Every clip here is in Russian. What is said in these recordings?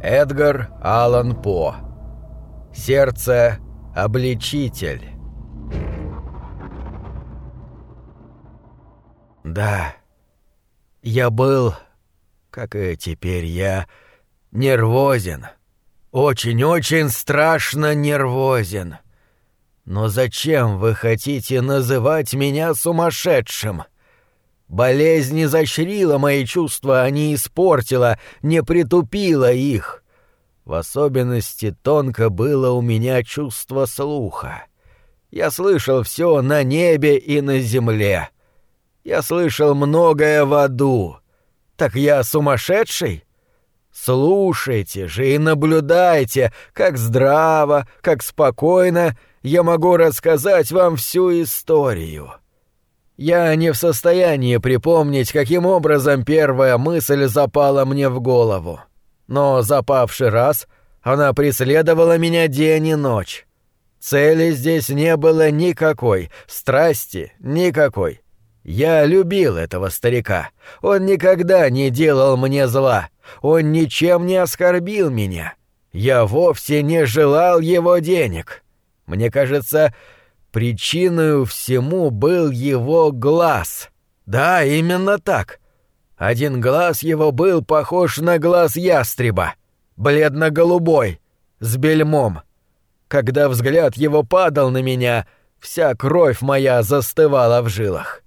Эдгар Аллан По. Сердце обличитель. Да, я был, как и теперь я, нервозен. Очень-очень страшно нервозен. Но зачем вы хотите называть меня сумасшедшим? Болезнь изощрила мои чувства, а не испортила, не притупила их. В особенности тонко было у меня чувство слуха. Я слышал все на небе и на земле. Я слышал многое в аду. Так я сумасшедший? Слушайте же и наблюдайте, как здраво, как спокойно я могу рассказать вам всю историю. Я не в состоянии припомнить, каким образом первая мысль запала мне в голову. Но запавший раз она преследовала меня день и ночь. Цели здесь не было никакой, страсти никакой. Я любил этого старика. Он никогда не делал мне зла. Он ничем не оскорбил меня. Я вовсе не желал его денег. Мне кажется, причиной всему был его глаз. Да, именно так. Один глаз его был похож на глаз ястреба, бледно-голубой, с бельмом. Когда взгляд его падал на меня, вся кровь моя застывала в жилах.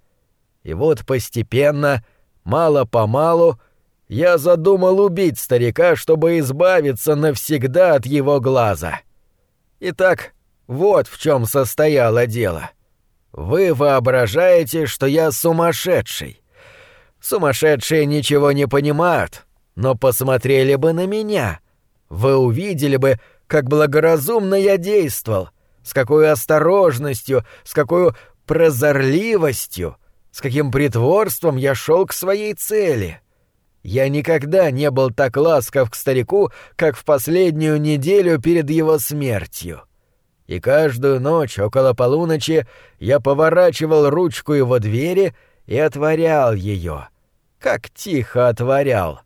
И вот постепенно, мало-помалу, я задумал убить старика, чтобы избавиться навсегда от его глаза. Итак, вот в чем состояло дело. Вы воображаете, что я сумасшедший. Сумасшедшие ничего не понимают, но посмотрели бы на меня. Вы увидели бы, как благоразумно я действовал, с какой осторожностью, с какой прозорливостью, с каким притворством я шел к своей цели. Я никогда не был так ласков к старику, как в последнюю неделю перед его смертью. И каждую ночь около полуночи я поворачивал ручку его двери и отворял ее. Как тихо отворял.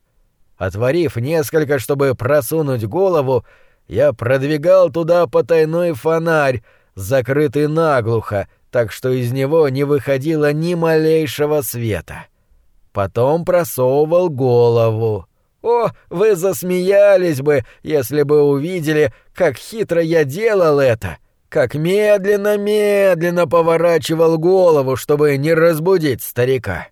Отворив несколько, чтобы просунуть голову, я продвигал туда потайной фонарь, закрытый наглухо, так что из него не выходило ни малейшего света. Потом просовывал голову. О, вы засмеялись бы, если бы увидели, как хитро я делал это, как медленно-медленно поворачивал голову, чтобы не разбудить старика.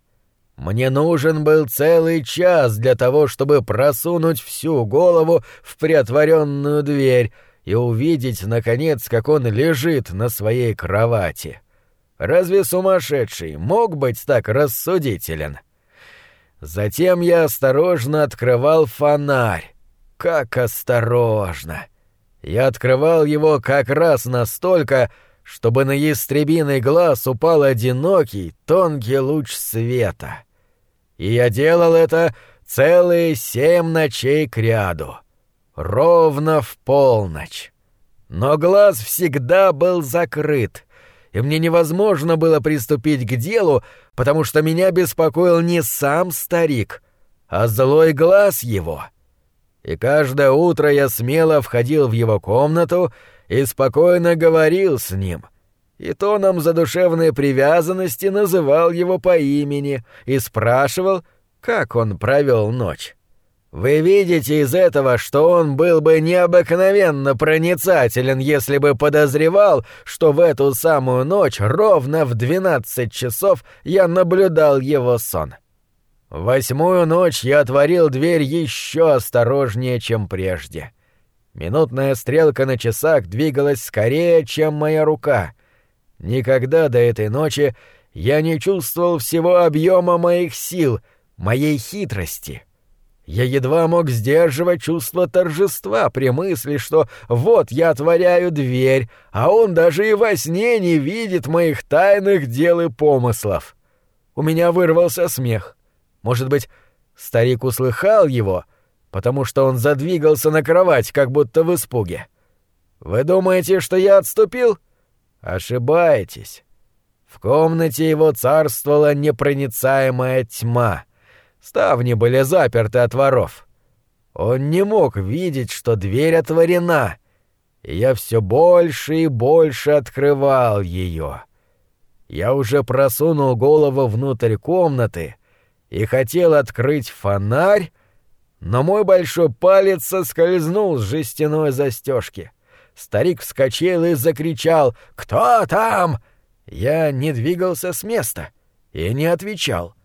Мне нужен был целый час для того, чтобы просунуть всю голову в приотворенную дверь и увидеть, наконец, как он лежит на своей кровати. Разве сумасшедший мог быть так рассудителен? Затем я осторожно открывал фонарь. Как осторожно! Я открывал его как раз настолько, чтобы на ястребиный глаз упал одинокий, тонкий луч света. И я делал это целые семь ночей кряду. Ровно в полночь. Но глаз всегда был закрыт — и мне невозможно было приступить к делу, потому что меня беспокоил не сам старик, а злой глаз его. И каждое утро я смело входил в его комнату и спокойно говорил с ним, и тоном задушевной привязанности называл его по имени и спрашивал, как он провел ночь. Вы видите из этого, что он был бы необыкновенно проницателен, если бы подозревал, что в эту самую ночь ровно в двенадцать часов я наблюдал его сон. восьмую ночь я отворил дверь еще осторожнее, чем прежде. Минутная стрелка на часах двигалась скорее, чем моя рука. Никогда до этой ночи я не чувствовал всего объема моих сил, моей хитрости — я едва мог сдерживать чувство торжества при мысли, что вот я отворяю дверь, а он даже и во сне не видит моих тайных дел и помыслов. У меня вырвался смех. Может быть, старик услыхал его, потому что он задвигался на кровать, как будто в испуге. Вы думаете, что я отступил? Ошибаетесь. В комнате его царствовала непроницаемая тьма — Ставни были заперты от воров. Он не мог видеть, что дверь отворена, и я все больше и больше открывал ее. Я уже просунул голову внутрь комнаты и хотел открыть фонарь, но мой большой палец соскользнул с жестяной застежки. Старик вскочил и закричал «Кто там?». Я не двигался с места и не отвечал.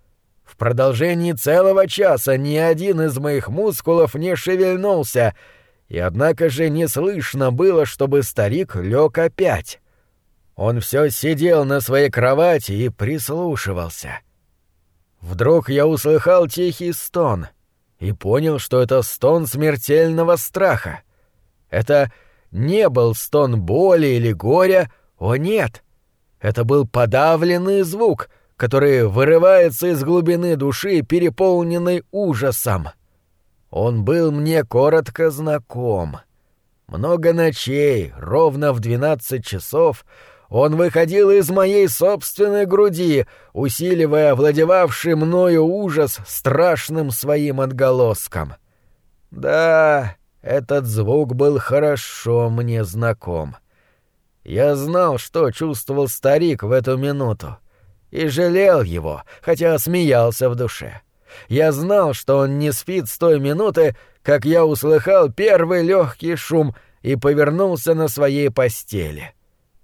Продолжении целого часа ни один из моих мускулов не шевельнулся, и однако же не слышно было, чтобы старик лег опять. Он все сидел на своей кровати и прислушивался. Вдруг я услыхал тихий стон — и понял, что это стон смертельного страха. Это не был стон боли или горя, о нет. Это был подавленный звук, который вырывается из глубины души, переполненной ужасом. Он был мне коротко знаком. Много ночей, ровно в двенадцать часов, он выходил из моей собственной груди, усиливая владевавший мною ужас страшным своим отголоском. Да, этот звук был хорошо мне знаком. Я знал, что чувствовал старик в эту минуту, и жалел его, хотя смеялся в душе. Я знал, что он не спит с той минуты, как я услыхал первый легкий шум и повернулся на своей постели. —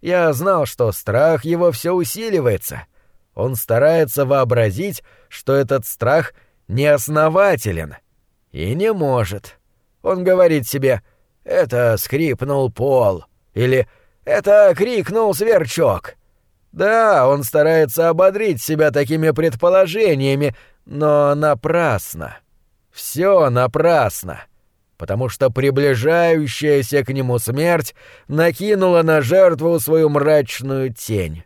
я знал, что страх его все усиливается. Он старается вообразить, что этот страх неоснователен. И не может. Он говорит себе «Это скрипнул пол» или «Это крикнул сверчок». Да, он старается ободрить себя такими предположениями, но напрасно. Все напрасно потому что приближающаяся к нему смерть накинула на жертву свою мрачную тень.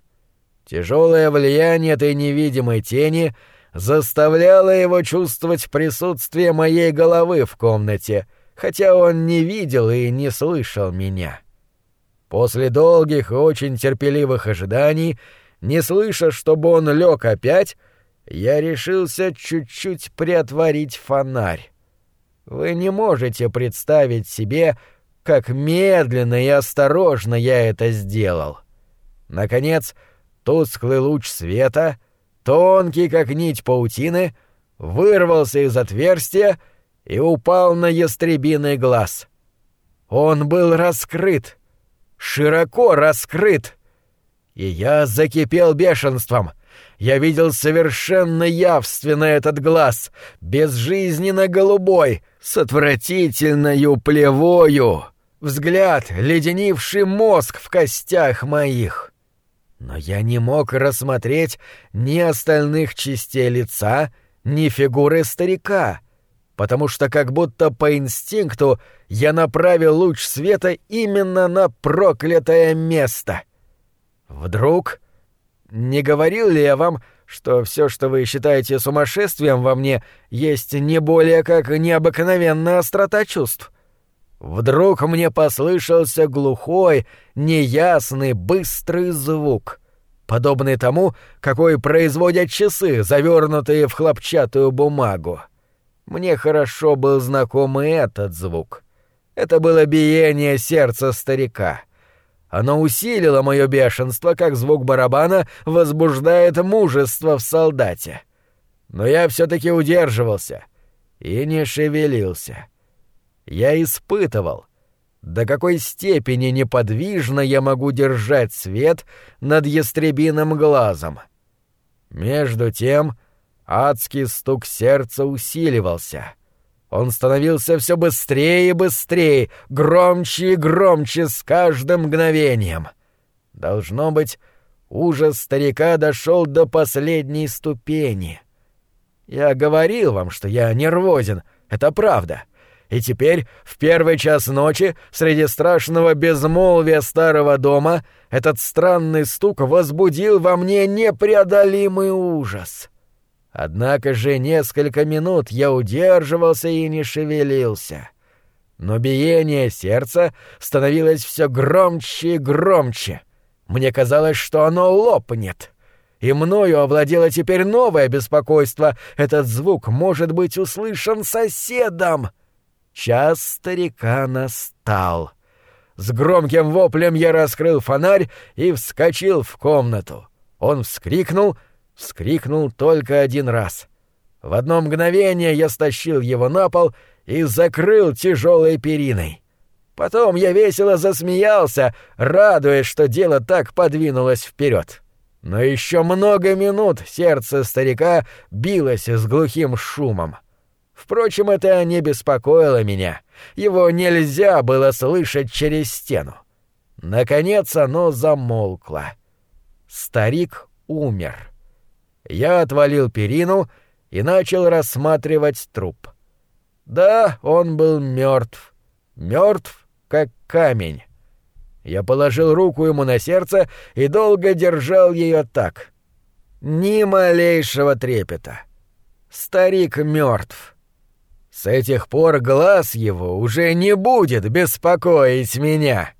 Тяжелое влияние этой невидимой тени заставляло его чувствовать присутствие моей головы в комнате, хотя он не видел и не слышал меня. После долгих и очень терпеливых ожиданий, не слыша, чтобы он лег опять, я решился чуть-чуть приотворить фонарь. Вы не можете представить себе, как медленно и осторожно я это сделал. Наконец, тусклый луч света, тонкий как нить паутины, вырвался из отверстия и упал на ястребиный глаз. Он был раскрыт, широко раскрыт, и я закипел бешенством. Я видел совершенно явственно этот глаз, безжизненно голубой, с отвратительною плевою, взгляд, леденивший мозг в костях моих. Но я не мог рассмотреть ни остальных частей лица, ни фигуры старика, потому что как будто по инстинкту я направил луч света именно на проклятое место. Вдруг не говорил ли я вам, что все, что вы считаете сумасшествием во мне, есть не более как необыкновенная острота чувств? Вдруг мне послышался глухой, неясный, быстрый звук, подобный тому, какой производят часы, завернутые в хлопчатую бумагу. Мне хорошо был знаком и этот звук. Это было биение сердца старика — оно усилило мое бешенство, как звук барабана возбуждает мужество в солдате. Но я все-таки удерживался и не шевелился. Я испытывал, до какой степени неподвижно я могу держать свет над ястребиным глазом. Между тем адский стук сердца усиливался — он становился все быстрее и быстрее, громче и громче с каждым мгновением. Должно быть, ужас старика дошел до последней ступени. Я говорил вам, что я нервозен, это правда. И теперь, в первый час ночи, среди страшного безмолвия старого дома, этот странный стук возбудил во мне непреодолимый ужас. Однако же несколько минут я удерживался и не шевелился. Но биение сердца становилось все громче и громче. Мне казалось, что оно лопнет. И мною овладело теперь новое беспокойство. Этот звук может быть услышан соседом. Час старика настал. С громким воплем я раскрыл фонарь и вскочил в комнату. Он вскрикнул, вскрикнул только один раз. В одно мгновение я стащил его на пол и закрыл тяжелой периной. Потом я весело засмеялся, радуясь, что дело так подвинулось вперед. Но еще много минут сердце старика билось с глухим шумом. Впрочем, это не беспокоило меня. Его нельзя было слышать через стену. Наконец оно замолкло. Старик умер. Я отвалил перину и начал рассматривать труп. Да, он был мертв, мертв, как камень. Я положил руку ему на сердце и долго держал ее так. Ни малейшего трепета. Старик мертв. С этих пор глаз его уже не будет беспокоить меня.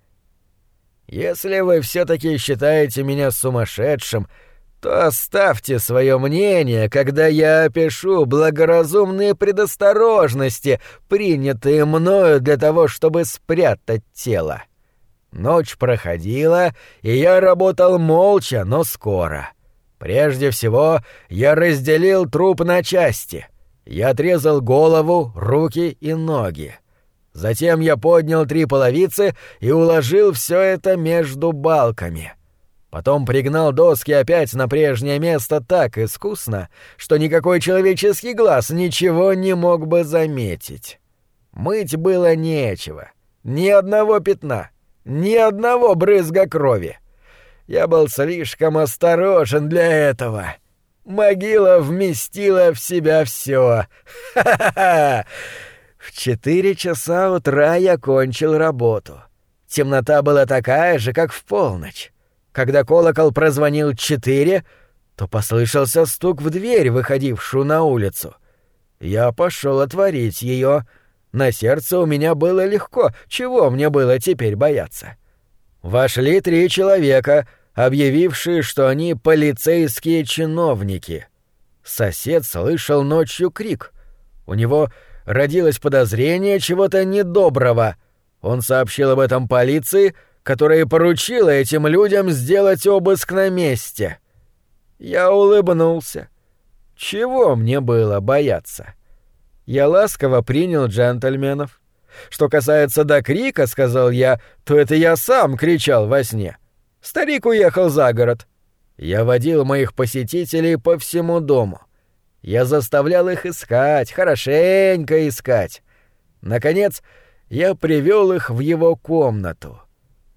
Если вы все-таки считаете меня сумасшедшим, оставьте свое мнение, когда я опишу благоразумные предосторожности, принятые мною для того, чтобы спрятать тело. Ночь проходила, и я работал молча, но скоро. Прежде всего, я разделил труп на части — я отрезал голову, руки и ноги. Затем я поднял три половицы и уложил все это между балками. Потом пригнал доски опять на прежнее место так искусно, что никакой человеческий глаз ничего не мог бы заметить. Мыть было нечего. Ни одного пятна, ни одного брызга крови. Я был слишком осторожен для этого. — Могила вместила в себя все. Ха-ха-ха! В четыре часа утра я кончил работу. Темнота была такая же, как в полночь. Когда колокол прозвонил четыре, то послышался стук в дверь, выходившую на улицу. Я пошел отворить ее. На сердце у меня было легко, чего мне было теперь бояться? Вошли три человека — объявившие, что они полицейские чиновники. Сосед слышал ночью крик. У него родилось подозрение чего-то недоброго. Он сообщил об этом полиции, которая поручила этим людям сделать обыск на месте. Я улыбнулся. Чего мне было бояться? Я ласково принял джентльменов. Что касается до крика, сказал я, то это я сам кричал во сне. — Старик уехал за город. Я водил моих посетителей по всему дому. Я заставлял их искать, хорошенько искать. Наконец, я привел их в его комнату.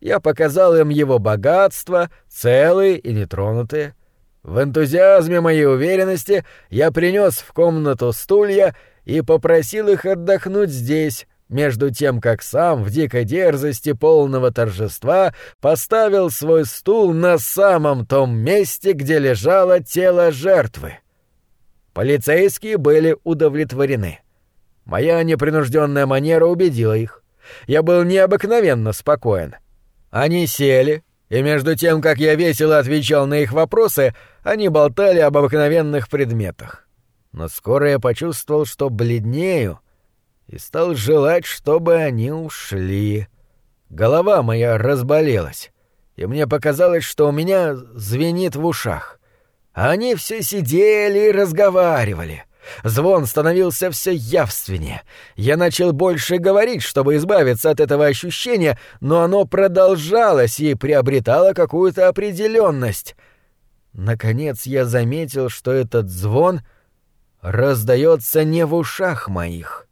Я показал им его богатство, целые и нетронутые. В энтузиазме моей уверенности я принес в комнату стулья и попросил их отдохнуть здесь, между тем как сам в дикой дерзости полного торжества поставил свой стул на самом том месте, где лежало тело жертвы. Полицейские были удовлетворены. Моя непринужденная манера убедила их. Я был необыкновенно спокоен. Они сели, и между тем, как я весело отвечал на их вопросы, они болтали об обыкновенных предметах. Но скоро я почувствовал, что бледнею, и стал желать, чтобы они ушли. Голова моя разболелась, и мне показалось, что у меня звенит в ушах. они все сидели и разговаривали. Звон становился все явственнее. Я начал больше говорить, чтобы избавиться от этого ощущения, но оно продолжалось и приобретало какую-то определенность. Наконец я заметил, что этот звон раздается не в ушах моих,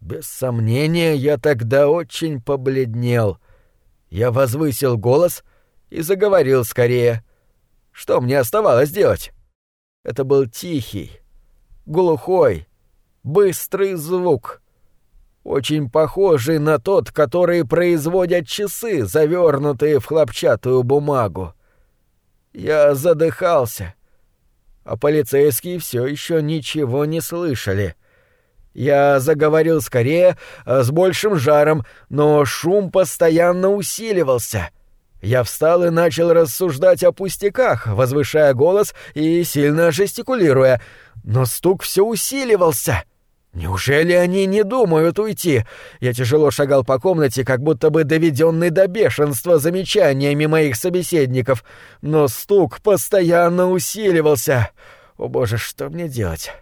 без сомнения, я тогда очень побледнел. Я возвысил голос и заговорил скорее. Что мне оставалось делать? Это был тихий, глухой, быстрый звук, очень похожий на тот, который производят часы, завернутые в хлопчатую бумагу. Я задыхался, а полицейские все еще ничего не слышали — я заговорил скорее, э, с большим жаром, но шум постоянно усиливался. Я встал и начал рассуждать о пустяках, возвышая голос и сильно жестикулируя, но стук все усиливался. Неужели они не думают уйти? Я тяжело шагал по комнате, как будто бы доведенный до бешенства замечаниями моих собеседников, но стук постоянно усиливался. О боже, что мне делать?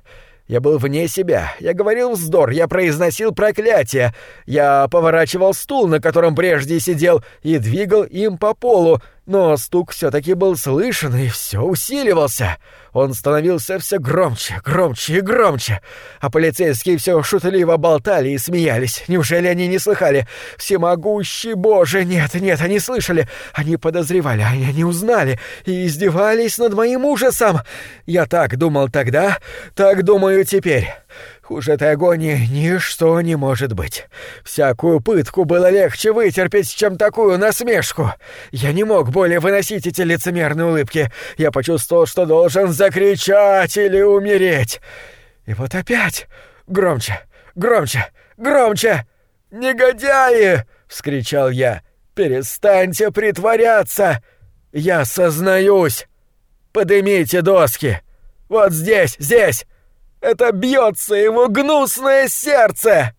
Я был вне себя. Я говорил вздор, я произносил проклятие. Я поворачивал стул, на котором прежде сидел, и двигал им по полу, но стук все-таки был слышен и все усиливался. Он становился все громче, громче и громче. А полицейские все шутливо болтали и смеялись. Неужели они не слыхали? Всемогущий Боже, нет, нет, они слышали. Они подозревали, они не узнали и издевались над моим ужасом. Я так думал тогда, так думаю теперь. Хуже этой агонии ничто не может быть. Всякую пытку было легче вытерпеть, чем такую насмешку. Я не мог более выносить эти лицемерные улыбки. Я почувствовал, что должен закричать или умереть. И вот опять громче, громче, громче. «Негодяи!» — вскричал я. «Перестаньте притворяться! Я сознаюсь! Поднимите доски! Вот здесь, здесь! Это бьется его гнусное сердце!»